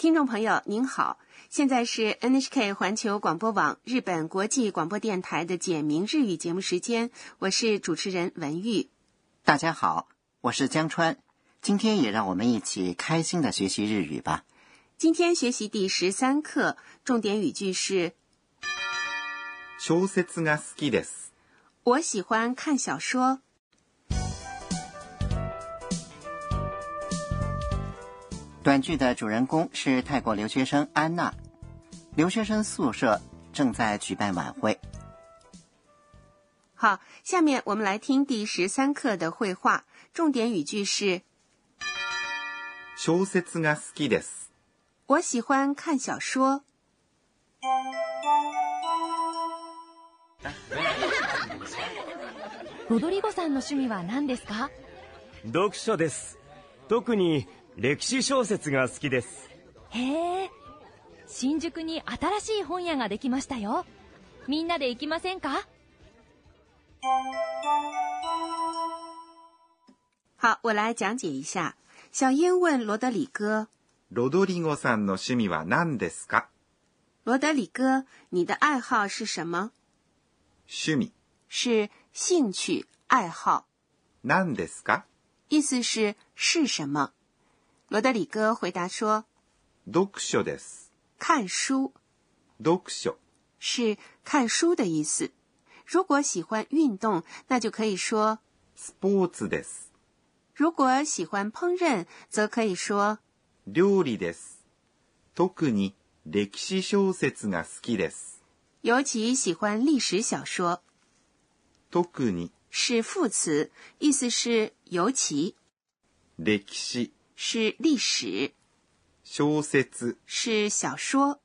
听众朋友您好，现在是 NHK 环球广播网日本国际广播电台的简明日语节目时间，我是主持人文玉。大家好，我是江川，今天也让我们一起开心的学习日语吧。今天学习第十三课，重点语句是小説が好きです。我喜欢看小说。 短剧的主人公是泰国留学生安娜，留学生宿舍正在举办晚会。好，下面我们来听第十三课的绘画，重点语句是小説が好きです。我喜欢看小说。ロドリゴさんの趣味は何ですか読書です特に 歴史小説が好きですへえ新宿に新しい本屋ができましたよみんなで行きませんか？好，我来讲解一下。小英问罗德里戈ロドリゴさんの趣味は何ですか：“罗德里戈，你的爱好是什么？趣味。是兴趣爱好，何ですか？意思是是什么？”罗德里戈回答说読書です。：“看书読書。是看书的意思。如果喜欢运动，那就可以说；スポーツです。如果喜欢烹饪，则可以说。料理です。特に歴史小説が好きです。尤其喜欢历史小说，特に是副词，意思是尤其歴史 是历史，小説是小说，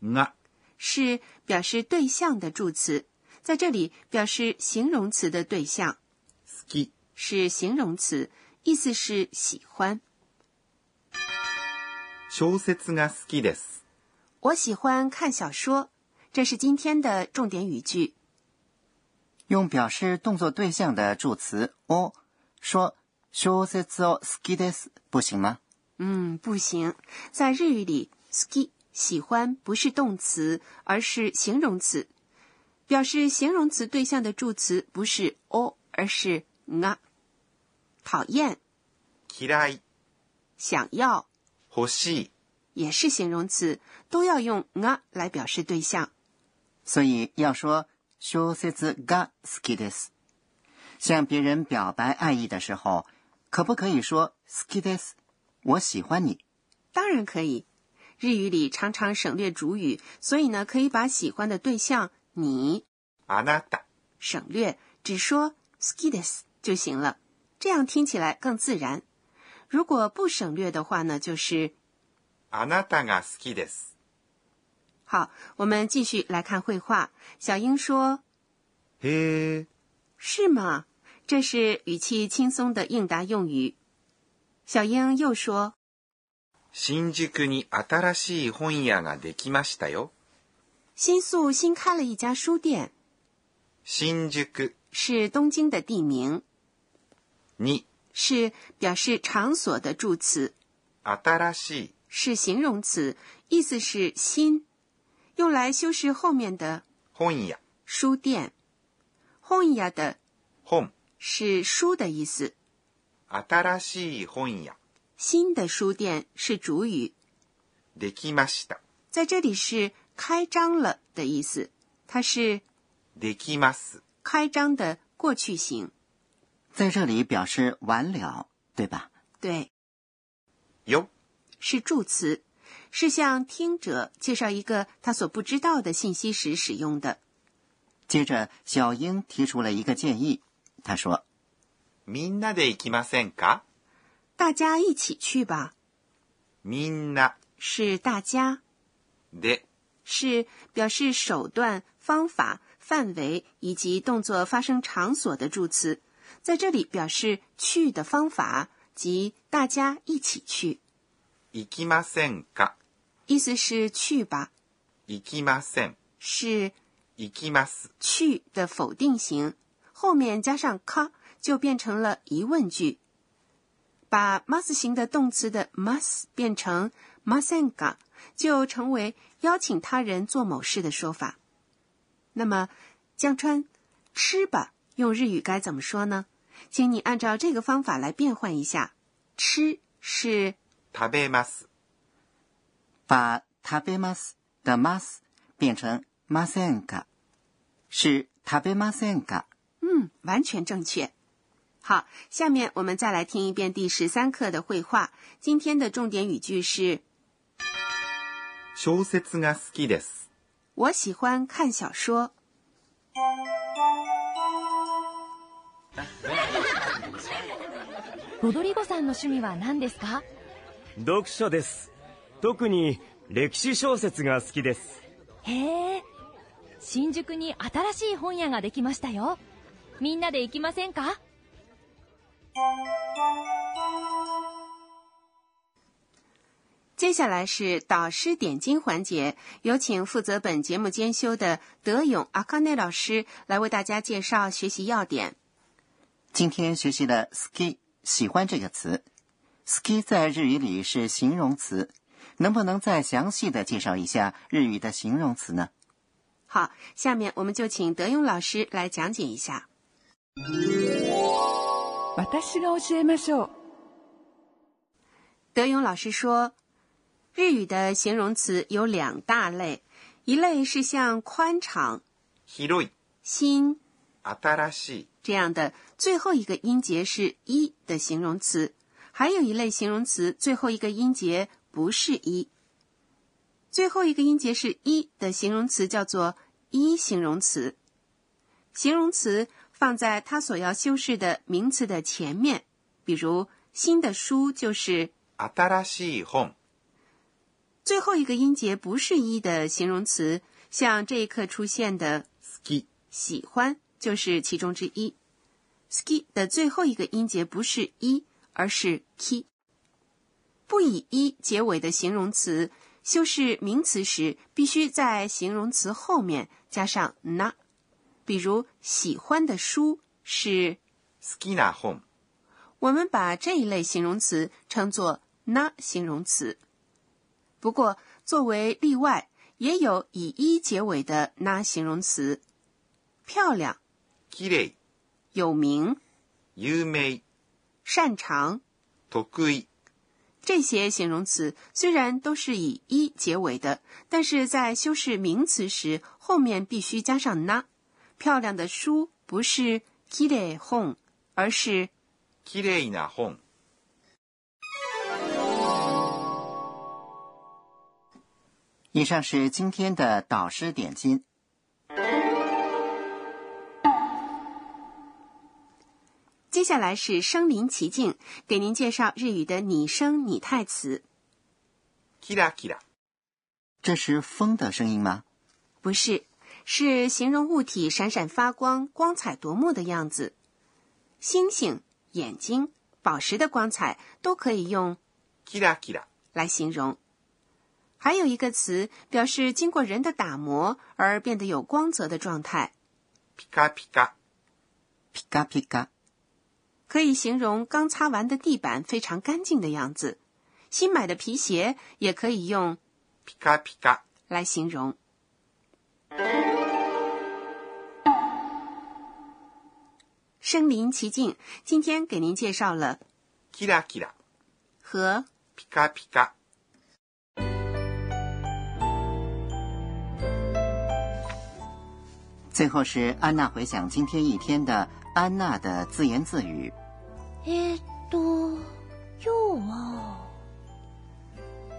が是表示对象的助词，在这里表示形容词的对象好き。是形容词，意思是喜欢。小説が好きです。我喜欢看小说，这是今天的重点语句。用表示动作对象的助词“を”说“ 小説を好きです”不行吗？嗯，不行，在日语里 ski 喜欢不是动词，而是形容词。表示形容词对象的助词不是 o，而是 nga。讨厌、嫌い。想要欲しい。也是形容词，都要用 nga 来表示对象。所以要说“小説が好きです”。向别人表白爱意的时候， 可不可以说“好きです”？我喜欢你。当然可以，日语里常常省略主语，所以呢，可以把喜欢的对象你あなた。省略，只说 ski des 就行了，这样听起来更自然。如果不省略的话呢，就是あなたが好きです。好。我们继续来看绘画。小英说へえ。：“是吗？” 这是语气轻松的应答用语。小英又说新宿に新しい本屋ができましたよ。：“新宿新开了一家书店，新宿是东京的地名，に是表示场所的助词。”新しい是形容词，意思是新，用来修饰后面的本屋。书店。本屋的本。 是书的意思，新しい本屋。新的书店是主语，できました。在这里是开张了的意思，它是できます。开张的过去形。在这里表示完了，对吧？对，よ。是助词，是向听者介绍一个他所不知道的信息时使用的。接着，小英提出了一个建议，她说 みんなで行きませんか大家一起去吧，みんな是大家。で是表示手段、方法、范围以及动作发生场所的助词，在这里表示去的方法即大家一起去，行きませんか意思是去吧，行きません。是行きます。去的否定型，后面加上か 就变成了疑问句，把 must 型的动词的 must 变成 马森嘎就成为邀请他人做某事的说法。那么，江川，吃吧，用日语该怎么说呢？请你按照这个方法来变换一下。吃是食べます。把食べます的ます变成ませんか，是食べませんか。嗯，完全正确。 好，下面我们再来听一遍第十三课的绘画。今天的重点语句是：小説が好きです。我喜欢看小说。ロドリゴさんの趣味は何ですか？読書です特に歴史小説が好きですへえ新宿に新しい本屋ができましたよみんなで行きませんか？接下来是导师点睛环节，有请负责本节目监修的德勇阿卡内老师来为大家介绍学习要点。今天学习的 ski 喜欢这个词，ski 在日语里是形容词，能不能再详细的介绍一下日语的形容词呢？好，下面我们就请德勇老师来讲解一下。私が教えましょう。德勇老师说，日语的形容词有两大类，一类是像宽敞、広い、新新しい、这样的，最后一个音节是一的形容词；还有一类形容词，最后一个音节不是一，最后一个音节是一的形容词叫做一形容词。形容词 放在它所要修饰的名词的前面，比如新的书就是新しい本、最后一个音节不是一的形容词，像这一课出现的好き、喜欢就是其中之一。ski 的最后一个音节不是一，而是 ki。不以一结尾的形容词修饰名词时，必须在形容词后面加上 na。 比如喜欢的书是，好きな本、我们把这一类形容词称作 na 形容词。不过，作为例外，也有以一结尾的 na 形容词，漂亮、きれい、有名、有名、擅长。得意、这些形容词虽然都是以一结尾的，但是在修饰名词时，后面必须加上 na。 漂亮的书不是 kire hon，而是きれいな本。以上是今天的导师点睛。接下来是身临其境，给您介绍日语的拟声拟态词。キラキラ、这是风的声音吗？不是， 是形容物体闪闪发光、光彩夺目的样子。星星、眼睛、宝石的光彩都可以用キラキラ、来形容。还有一个词表示经过人的打磨而变得有光泽的状态，ピカピカ、皮卡皮卡。可以形容刚擦完的地板非常干净的样子。新买的皮鞋也可以用ピカピカ、来形容。 身临其境，今天给您介绍了キラキラ、和ピカピカ。最后是安娜回想今天一天的安娜的自言自语。えーっと、今日は、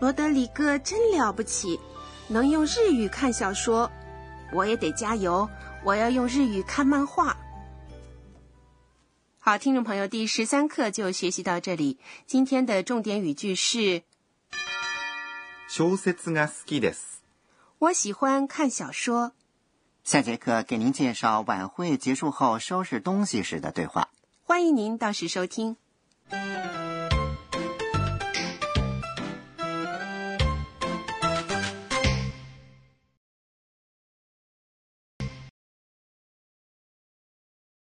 罗德里戈真了不起，能用日语看小说。我也得加油，我要用日语看漫画。 好，听众朋友，第十三课就学习到这里。今天的重点语句是：小説が好きです。我喜欢看小说。下节课给您介绍晚会结束后收拾东西时的对话。欢迎您到时收听。 「